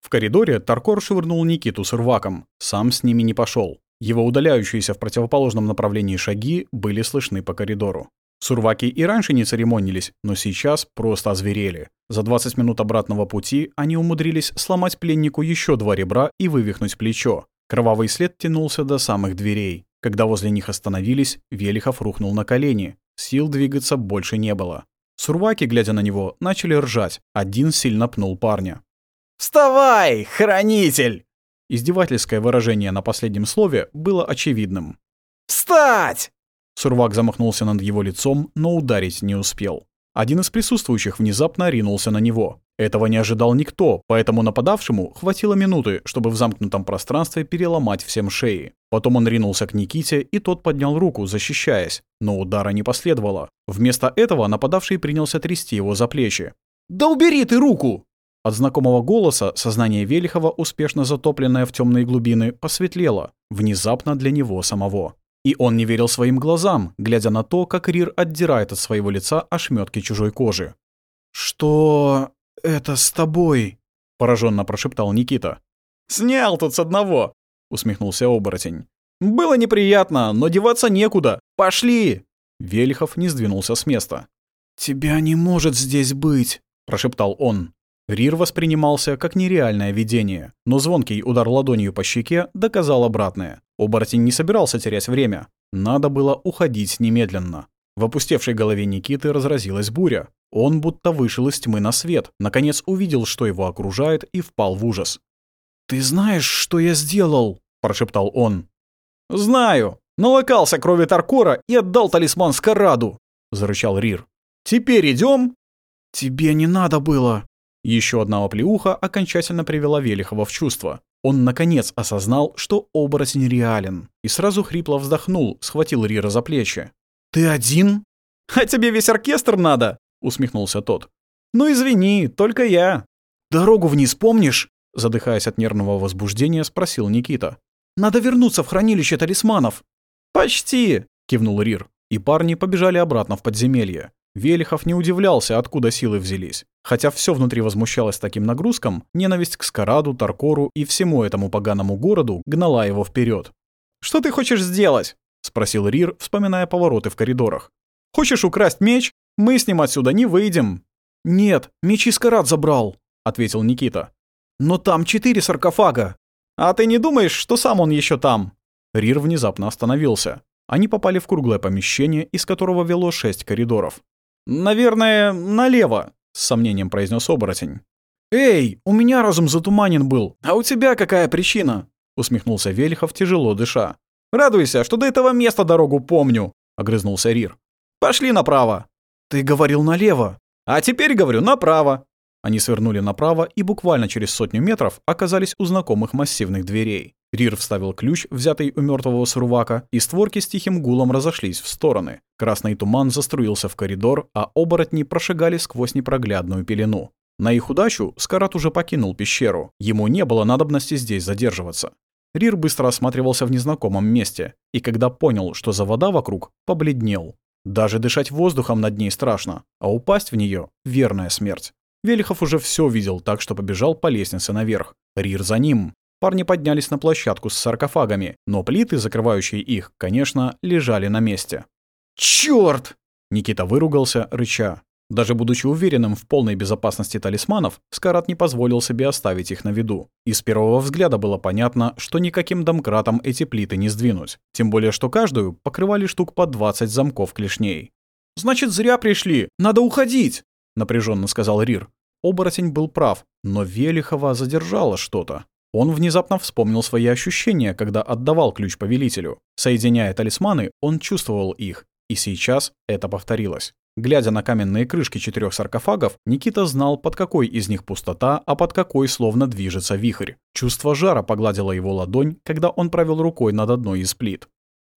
В коридоре Таркор швырнул Никиту с рваком, сам с ними не пошел. Его удаляющиеся в противоположном направлении шаги были слышны по коридору. Сурваки и раньше не церемонились, но сейчас просто озверели. За 20 минут обратного пути они умудрились сломать пленнику еще два ребра и вывихнуть плечо. Кровавый след тянулся до самых дверей. Когда возле них остановились, Велихов рухнул на колени. Сил двигаться больше не было. Сурваки, глядя на него, начали ржать. Один сильно пнул парня. «Вставай, хранитель!» Издевательское выражение на последнем слове было очевидным. «Встать!» Сурвак замахнулся над его лицом, но ударить не успел. Один из присутствующих внезапно ринулся на него. Этого не ожидал никто, поэтому нападавшему хватило минуты, чтобы в замкнутом пространстве переломать всем шеи. Потом он ринулся к Никите, и тот поднял руку, защищаясь. Но удара не последовало. Вместо этого нападавший принялся трясти его за плечи. «Да убери ты руку!» От знакомого голоса сознание Велихова, успешно затопленное в темные глубины, посветлело. Внезапно для него самого. И он не верил своим глазам, глядя на то, как Рир отдирает от своего лица ошметки чужой кожи. «Что это с тобой?» — пораженно прошептал Никита. «Снял тут с одного!» — усмехнулся оборотень. «Было неприятно, но деваться некуда. Пошли!» Велихов не сдвинулся с места. «Тебя не может здесь быть!» — прошептал он. Рир воспринимался как нереальное видение, но звонкий удар ладонью по щеке доказал обратное. Оборотень не собирался терять время. Надо было уходить немедленно. В опустевшей голове Никиты разразилась буря. Он будто вышел из тьмы на свет, наконец увидел, что его окружает, и впал в ужас. «Ты знаешь, что я сделал?» – прошептал он. «Знаю. Налокался крови Таркора и отдал талисман Скараду», – зарычал Рир. «Теперь идем? «Тебе не надо было». Еще одна оплеуха окончательно привела Велихова в чувство. Он, наконец, осознал, что оборотень реален, и сразу хрипло вздохнул, схватил Рира за плечи. «Ты один?» «А тебе весь оркестр надо?» — усмехнулся тот. «Ну извини, только я». «Дорогу вниз помнишь?» — задыхаясь от нервного возбуждения, спросил Никита. «Надо вернуться в хранилище талисманов». «Почти!» — кивнул Рир, и парни побежали обратно в подземелье. Велихов не удивлялся, откуда силы взялись. Хотя все внутри возмущалось таким нагрузкам, ненависть к Скараду, Таркору и всему этому поганому городу гнала его вперед. «Что ты хочешь сделать?» — спросил Рир, вспоминая повороты в коридорах. «Хочешь украсть меч? Мы с ним отсюда не выйдем». «Нет, меч Искарат забрал», — ответил Никита. «Но там четыре саркофага». «А ты не думаешь, что сам он еще там?» Рир внезапно остановился. Они попали в круглое помещение, из которого вело шесть коридоров. «Наверное, налево», — с сомнением произнес оборотень. «Эй, у меня разум затуманен был. А у тебя какая причина?» — усмехнулся Велихов, тяжело дыша. Радуйся, что до этого места дорогу помню, огрызнулся Рир. Пошли направо. Ты говорил налево. А теперь говорю направо. Они свернули направо и буквально через сотню метров оказались у знакомых массивных дверей. Рир вставил ключ, взятый у мертвого сурвака, и створки с тихим гулом разошлись в стороны. Красный туман заструился в коридор, а оборотни прошагали сквозь непроглядную пелену. На их удачу Скарат уже покинул пещеру. Ему не было надобности здесь задерживаться. Рир быстро осматривался в незнакомом месте, и когда понял, что за вода вокруг, побледнел. Даже дышать воздухом над ней страшно, а упасть в нее — верная смерть. Велихов уже все видел, так что побежал по лестнице наверх. Рир за ним. Парни поднялись на площадку с саркофагами, но плиты, закрывающие их, конечно, лежали на месте. «Чёрт!» Никита выругался, рыча. Даже будучи уверенным в полной безопасности талисманов, Скарат не позволил себе оставить их на виду. И с первого взгляда было понятно, что никаким домкратом эти плиты не сдвинуть. Тем более, что каждую покрывали штук по 20 замков клешней. «Значит, зря пришли! Надо уходить!» — напряженно сказал Рир. Оборотень был прав, но Велихова задержало что-то. Он внезапно вспомнил свои ощущения, когда отдавал ключ повелителю. Соединяя талисманы, он чувствовал их, и сейчас это повторилось. Глядя на каменные крышки четырех саркофагов, Никита знал, под какой из них пустота, а под какой словно движется вихрь. Чувство жара погладило его ладонь, когда он провел рукой над одной из плит.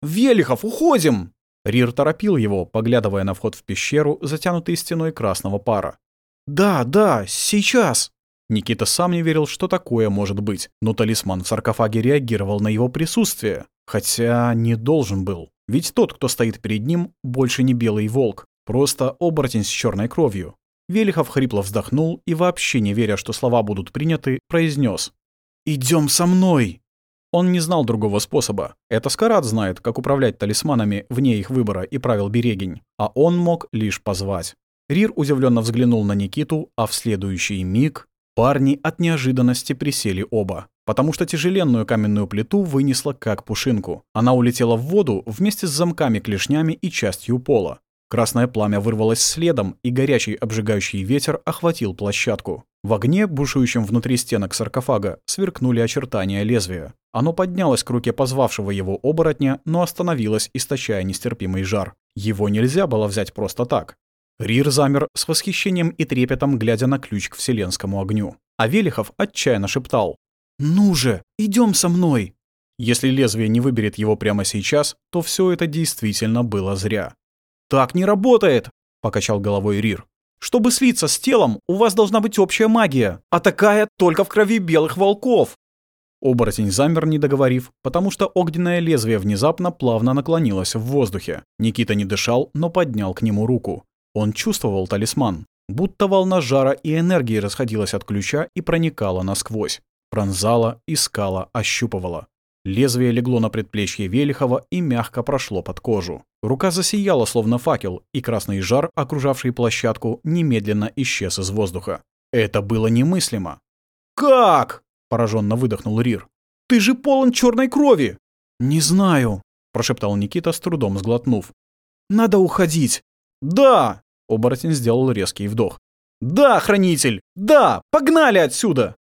«Велихов, уходим!» Рир торопил его, поглядывая на вход в пещеру, затянутый стеной красного пара. «Да, да, сейчас!» Никита сам не верил, что такое может быть, но талисман в саркофаге реагировал на его присутствие. Хотя не должен был. Ведь тот, кто стоит перед ним, больше не белый волк. Просто оборотень с черной кровью. Велихов хрипло вздохнул и, вообще не веря, что слова будут приняты, произнес: «Идем со мной!» Он не знал другого способа. Это Скарат знает, как управлять талисманами вне их выбора и правил Берегинь. А он мог лишь позвать. Рир удивленно взглянул на Никиту, а в следующий миг парни от неожиданности присели оба. Потому что тяжеленную каменную плиту вынесла как пушинку. Она улетела в воду вместе с замками-клешнями и частью пола. Красное пламя вырвалось следом, и горячий обжигающий ветер охватил площадку. В огне, бушующем внутри стенок саркофага, сверкнули очертания лезвия. Оно поднялось к руке позвавшего его оборотня, но остановилось, источая нестерпимый жар. Его нельзя было взять просто так. Рир замер с восхищением и трепетом, глядя на ключ к вселенскому огню. А Велихов отчаянно шептал. «Ну же, идем со мной!» Если лезвие не выберет его прямо сейчас, то все это действительно было зря. «Так не работает!» — покачал головой Рир. «Чтобы слиться с телом, у вас должна быть общая магия, а такая только в крови белых волков!» Оборотень замер, не договорив, потому что огненное лезвие внезапно плавно наклонилось в воздухе. Никита не дышал, но поднял к нему руку. Он чувствовал талисман. Будто волна жара и энергии расходилась от ключа и проникала насквозь. Пронзала, искала, ощупывала. Лезвие легло на предплечье Велихова и мягко прошло под кожу. Рука засияла, словно факел, и красный жар, окружавший площадку, немедленно исчез из воздуха. Это было немыслимо. «Как?» — пораженно выдохнул Рир. «Ты же полон черной крови!» «Не знаю», — прошептал Никита, с трудом сглотнув. Надо уходить. Да! Оборотень сделал резкий вдох. Да, хранитель! Да! Погнали отсюда!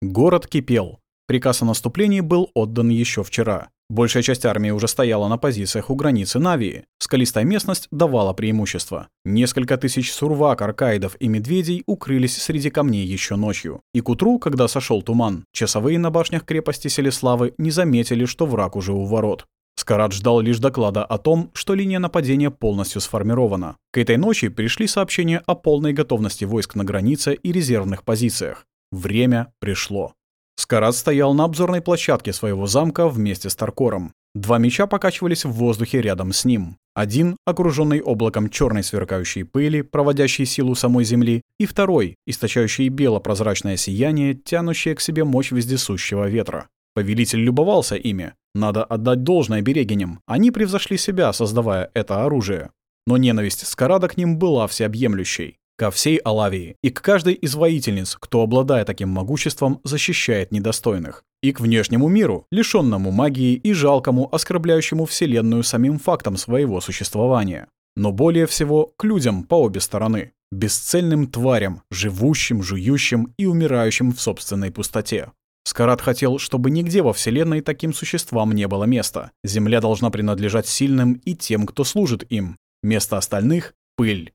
Город кипел. Приказ о наступлении был отдан еще вчера. Большая часть армии уже стояла на позициях у границы Навии. Скалистая местность давала преимущество. Несколько тысяч сурвак, аркаидов и медведей укрылись среди камней еще ночью. И к утру, когда сошел туман, часовые на башнях крепости Селеславы не заметили, что враг уже у ворот. Скарат ждал лишь доклада о том, что линия нападения полностью сформирована. К этой ночи пришли сообщения о полной готовности войск на границе и резервных позициях. Время пришло. Скарат стоял на обзорной площадке своего замка вместе с Таркором. Два меча покачивались в воздухе рядом с ним. Один, окруженный облаком черной сверкающей пыли, проводящей силу самой Земли, и второй, источающий бело-прозрачное сияние, тянущее к себе мощь вездесущего ветра. Повелитель любовался ими. Надо отдать должное берегиням. Они превзошли себя, создавая это оружие. Но ненависть Скарада к ним была всеобъемлющей. Ко всей Алавии и к каждой из воительниц, кто, обладая таким могуществом, защищает недостойных. И к внешнему миру, лишенному магии и жалкому, оскорбляющему Вселенную самим фактом своего существования. Но более всего к людям по обе стороны. Бесцельным тварям, живущим, жующим и умирающим в собственной пустоте. Скарат хотел, чтобы нигде во Вселенной таким существам не было места. Земля должна принадлежать сильным и тем, кто служит им. Место остальных — пыль.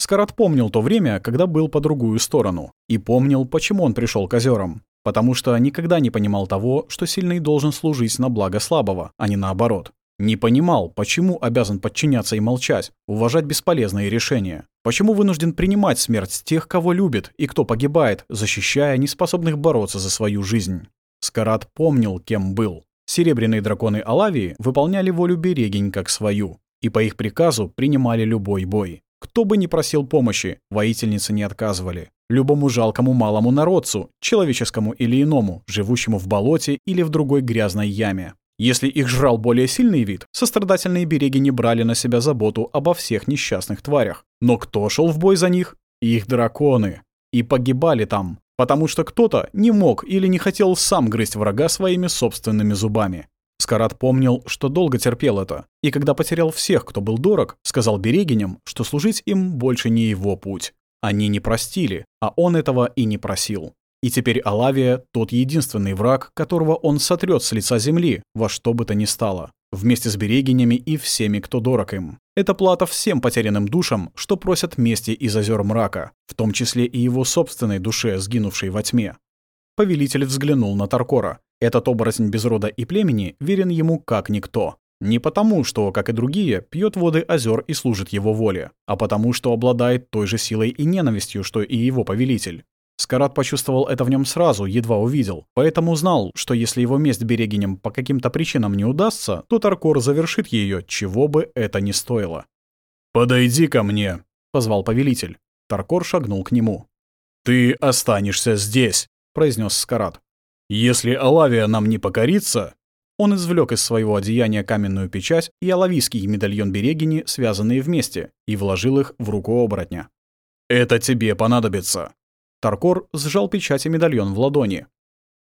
Скарат помнил то время, когда был по другую сторону. И помнил, почему он пришел к озерам. Потому что никогда не понимал того, что сильный должен служить на благо слабого, а не наоборот. Не понимал, почему обязан подчиняться и молчать, уважать бесполезные решения. Почему вынужден принимать смерть тех, кого любит, и кто погибает, защищая неспособных бороться за свою жизнь. Скарат помнил, кем был. Серебряные драконы Алавии выполняли волю Берегинь как свою, и по их приказу принимали любой бой. Кто бы ни просил помощи, воительницы не отказывали. Любому жалкому малому народцу, человеческому или иному, живущему в болоте или в другой грязной яме. Если их жрал более сильный вид, сострадательные береги не брали на себя заботу обо всех несчастных тварях. Но кто шел в бой за них? Их драконы. И погибали там, потому что кто-то не мог или не хотел сам грызть врага своими собственными зубами. Скарат помнил, что долго терпел это, и когда потерял всех, кто был дорог, сказал берегиням, что служить им больше не его путь. Они не простили, а он этого и не просил. И теперь Алавия — тот единственный враг, которого он сотрет с лица земли, во что бы то ни стало, вместе с берегинями и всеми, кто дорог им. Это плата всем потерянным душам, что просят мести из озер мрака, в том числе и его собственной душе, сгинувшей во тьме. Повелитель взглянул на Таркора. Этот оборотень без рода и племени верен ему как никто. Не потому, что, как и другие, пьет воды озер и служит его воле, а потому, что обладает той же силой и ненавистью, что и его повелитель. Скарат почувствовал это в нем сразу, едва увидел, поэтому знал, что если его месть берегиням по каким-то причинам не удастся, то Таркор завершит ее, чего бы это ни стоило. «Подойди ко мне», — позвал повелитель. Таркор шагнул к нему. «Ты останешься здесь», — произнес Скарат. «Если Алавия нам не покорится...» Он извлек из своего одеяния каменную печать и алавийский медальон Берегини, связанные вместе, и вложил их в руку оборотня. «Это тебе понадобится. Таркор сжал печать и медальон в ладони.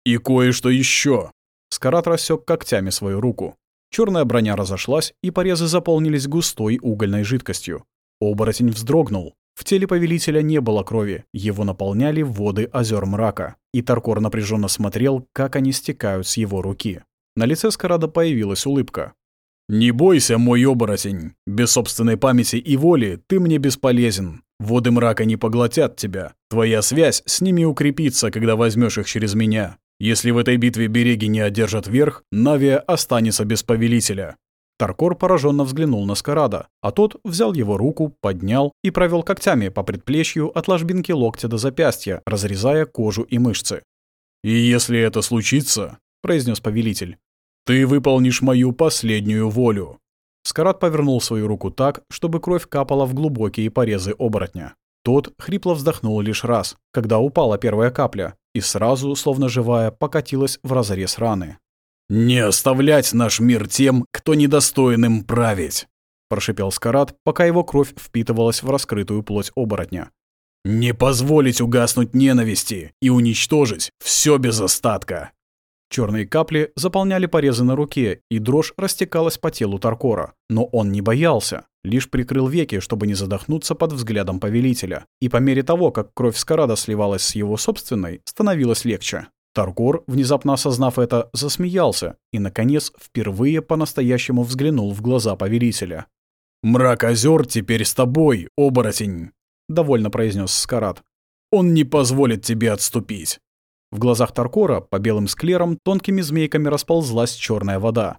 «И кое-что еще. Скарат рассек когтями свою руку. Черная броня разошлась, и порезы заполнились густой угольной жидкостью. Оборотень вздрогнул. В теле повелителя не было крови, его наполняли воды озер мрака. И Таркор напряженно смотрел, как они стекают с его руки. На лице Скарада появилась улыбка. «Не бойся, мой оборотень. Без собственной памяти и воли ты мне бесполезен. Воды мрака не поглотят тебя. Твоя связь с ними укрепится, когда возьмешь их через меня. Если в этой битве береги не одержат верх, Навия останется без повелителя». Таркор пораженно взглянул на Скарада, а тот взял его руку, поднял и провел когтями по предплечью от ложбинки локтя до запястья, разрезая кожу и мышцы. «И если это случится», — произнес повелитель, — «ты выполнишь мою последнюю волю. Скарат повернул свою руку так, чтобы кровь капала в глубокие порезы оборотня. Тот хрипло вздохнул лишь раз, когда упала первая капля, и сразу, словно живая, покатилась в разрез раны. «Не оставлять наш мир тем, кто недостоин им править!» — прошипел Скарат, пока его кровь впитывалась в раскрытую плоть оборотня. «Не позволить угаснуть ненависти и уничтожить все без остатка!» Черные капли заполняли порезы на руке, и дрожь растекалась по телу Таркора. Но он не боялся, лишь прикрыл веки, чтобы не задохнуться под взглядом повелителя. И по мере того, как кровь Скарада сливалась с его собственной, становилось легче. Таркор, внезапно осознав это, засмеялся и, наконец, впервые по-настоящему взглянул в глаза повелителя. «Мрак озер теперь с тобой, оборотень!» — довольно произнес Скарат. «Он не позволит тебе отступить!» В глазах Таркора по белым склерам тонкими змейками расползлась черная вода.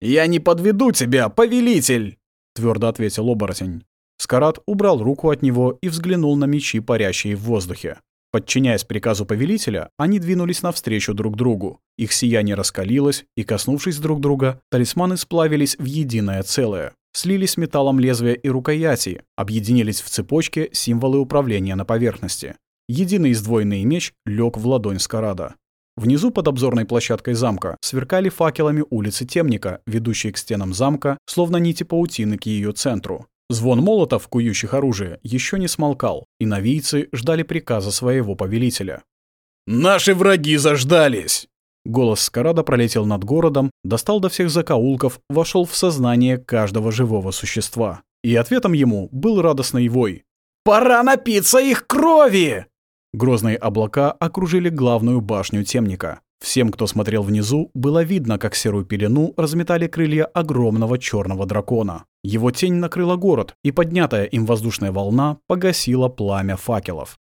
«Я не подведу тебя, повелитель!» — твердо ответил оборотень. Скарат убрал руку от него и взглянул на мечи, парящие в воздухе. Подчиняясь приказу повелителя, они двинулись навстречу друг другу. Их сияние раскалилось, и, коснувшись друг друга, талисманы сплавились в единое целое. Слились металлом лезвия и рукояти, объединились в цепочке символы управления на поверхности. Единый сдвоенный меч лег в ладонь Скарада. Внизу под обзорной площадкой замка сверкали факелами улицы Темника, ведущие к стенам замка, словно нити паутины к ее центру. Звон молотов, кующих оружие, еще не смолкал, и навийцы ждали приказа своего повелителя. «Наши враги заждались!» Голос Скарада пролетел над городом, достал до всех закоулков, вошел в сознание каждого живого существа. И ответом ему был радостный вой. «Пора напиться их крови!» Грозные облака окружили главную башню темника. Всем, кто смотрел внизу, было видно, как серую пелену разметали крылья огромного черного дракона. Его тень накрыла город, и поднятая им воздушная волна погасила пламя факелов.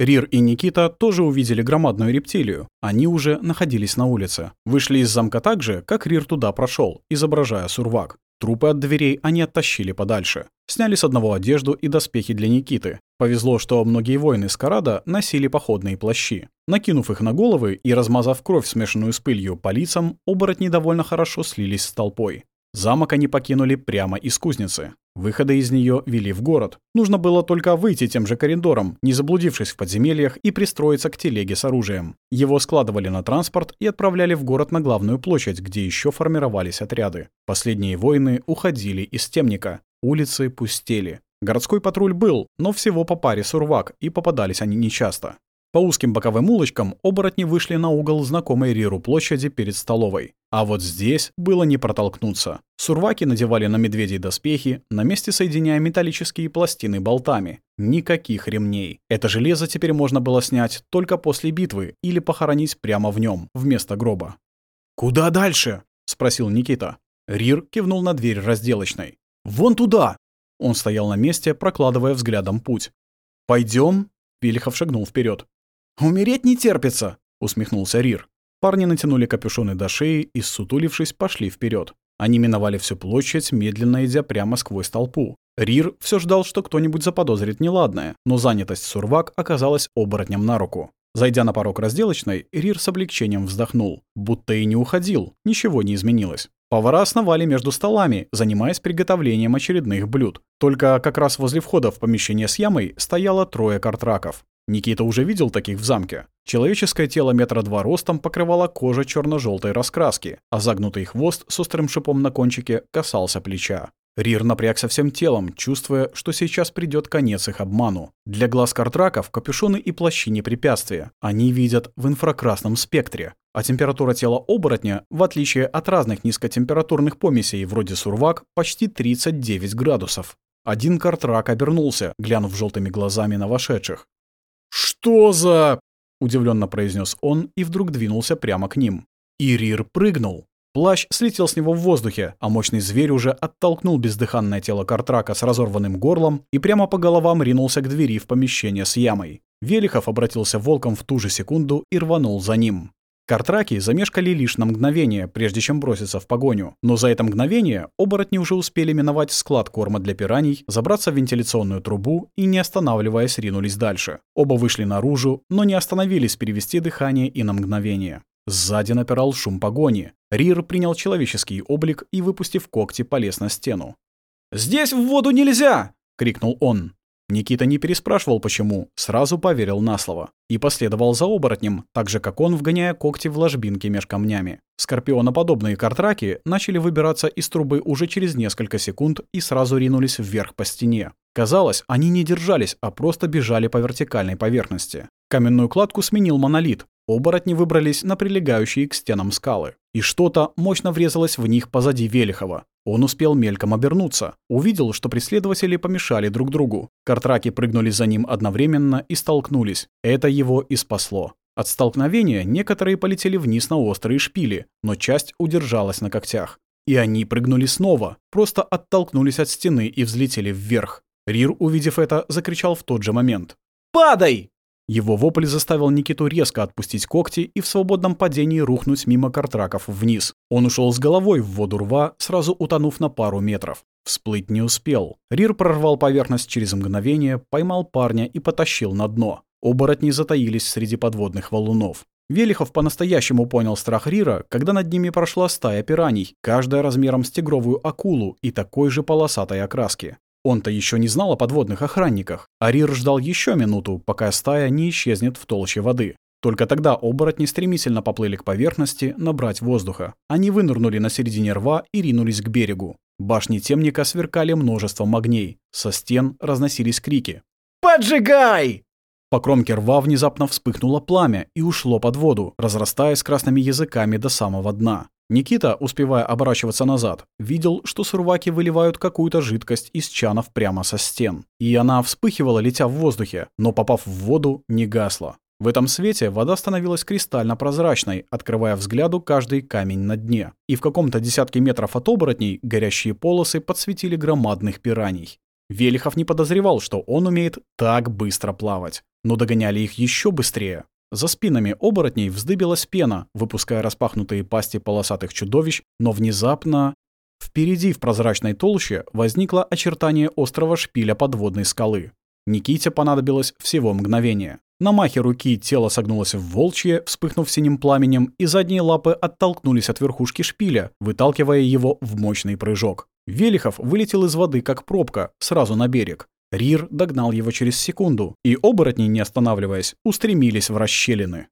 Рир и Никита тоже увидели громадную рептилию. Они уже находились на улице. Вышли из замка так же, как Рир туда прошел, изображая сурвак. Трупы от дверей они оттащили подальше. Сняли с одного одежду и доспехи для Никиты. Повезло, что многие воины Скарада носили походные плащи. Накинув их на головы и размазав кровь, смешанную с пылью, по лицам, оборотни довольно хорошо слились с толпой. Замок они покинули прямо из кузницы. Выходы из нее вели в город. Нужно было только выйти тем же коридором, не заблудившись в подземельях, и пристроиться к телеге с оружием. Его складывали на транспорт и отправляли в город на главную площадь, где еще формировались отряды. Последние воины уходили из темника. Улицы пустели. Городской патруль был, но всего по паре сурвак, и попадались они нечасто. По узким боковым улочкам оборотни вышли на угол знакомой Риру площади перед столовой. А вот здесь было не протолкнуться. Сурваки надевали на медведей доспехи, на месте соединяя металлические пластины болтами. Никаких ремней. Это железо теперь можно было снять только после битвы или похоронить прямо в нем, вместо гроба. «Куда дальше?» — спросил Никита. Рир кивнул на дверь разделочной. «Вон туда!» Он стоял на месте, прокладывая взглядом путь. Пойдем? Велихов шагнул вперед. «Умереть не терпится», — усмехнулся Рир. Парни натянули капюшоны до шеи и, сутулившись, пошли вперед. Они миновали всю площадь, медленно идя прямо сквозь толпу. Рир все ждал, что кто-нибудь заподозрит неладное, но занятость Сурвак оказалась оборотнем на руку. Зайдя на порог разделочной, Рир с облегчением вздохнул. Будто и не уходил, ничего не изменилось. Повара основали между столами, занимаясь приготовлением очередных блюд. Только как раз возле входа в помещение с ямой стояло трое картраков. Никита уже видел таких в замке. Человеческое тело метра два ростом покрывала кожа черно-желтой раскраски, а загнутый хвост с острым шипом на кончике касался плеча. Рир напрягся всем телом, чувствуя, что сейчас придет конец их обману. Для глаз картраков капюшоны и плащи не препятствия. Они видят в инфракрасном спектре. А температура тела оборотня, в отличие от разных низкотемпературных помесей вроде сурвак, почти 39 градусов. Один картрак обернулся, глянув желтыми глазами на вошедших. «Что за...» — удивленно произнес он и вдруг двинулся прямо к ним. Ирир прыгнул. Плащ слетел с него в воздухе, а мощный зверь уже оттолкнул бездыханное тело Картрака с разорванным горлом и прямо по головам ринулся к двери в помещение с ямой. Велихов обратился волком в ту же секунду и рванул за ним. Картраки замешкали лишь на мгновение, прежде чем броситься в погоню. Но за это мгновение оборотни уже успели миновать склад корма для пираний, забраться в вентиляционную трубу и, не останавливаясь, ринулись дальше. Оба вышли наружу, но не остановились перевести дыхание и на мгновение. Сзади напирал шум погони. Рир принял человеческий облик и, выпустив когти, полез на стену. «Здесь в воду нельзя!» — крикнул он. Никита не переспрашивал почему, сразу поверил на слово. И последовал за оборотнем, так же как он, вгоняя когти в ложбинки меж камнями. Скорпионоподобные картраки начали выбираться из трубы уже через несколько секунд и сразу ринулись вверх по стене. Казалось, они не держались, а просто бежали по вертикальной поверхности. Каменную кладку сменил монолит. Оборотни выбрались на прилегающие к стенам скалы, и что-то мощно врезалось в них позади Велихова. Он успел мельком обернуться, увидел, что преследователи помешали друг другу. Картраки прыгнули за ним одновременно и столкнулись. Это его и спасло. От столкновения некоторые полетели вниз на острые шпили, но часть удержалась на когтях. И они прыгнули снова, просто оттолкнулись от стены и взлетели вверх. Рир, увидев это, закричал в тот же момент. «Падай!» Его вопль заставил Никиту резко отпустить когти и в свободном падении рухнуть мимо картраков вниз. Он ушел с головой в воду рва, сразу утонув на пару метров. Всплыть не успел. Рир прорвал поверхность через мгновение, поймал парня и потащил на дно. Оборотни затаились среди подводных валунов. Велихов по-настоящему понял страх Рира, когда над ними прошла стая пираний, каждая размером с тигровую акулу и такой же полосатой окраски. Он-то еще не знал о подводных охранниках, а Рир ждал еще минуту, пока стая не исчезнет в толще воды. Только тогда оборотни стремительно поплыли к поверхности набрать воздуха. Они вынырнули на середине рва и ринулись к берегу. Башни темника сверкали множеством огней. Со стен разносились крики. «Поджигай!» По кромке рва внезапно вспыхнуло пламя и ушло под воду, разрастаясь красными языками до самого дна. Никита, успевая оборачиваться назад, видел, что сурваки выливают какую-то жидкость из чанов прямо со стен. И она вспыхивала, летя в воздухе, но, попав в воду, не гасла. В этом свете вода становилась кристально прозрачной, открывая взгляду каждый камень на дне. И в каком-то десятке метров от оборотней горящие полосы подсветили громадных пираний. Велихов не подозревал, что он умеет так быстро плавать. Но догоняли их еще быстрее. За спинами оборотней вздыбилась пена, выпуская распахнутые пасти полосатых чудовищ, но внезапно... Впереди в прозрачной толще возникло очертание острого шпиля подводной скалы. Никите понадобилось всего мгновение. На махе руки тело согнулось в волчье, вспыхнув синим пламенем, и задние лапы оттолкнулись от верхушки шпиля, выталкивая его в мощный прыжок. Велихов вылетел из воды, как пробка, сразу на берег. Рир догнал его через секунду, и оборотни, не останавливаясь, устремились в расщелины.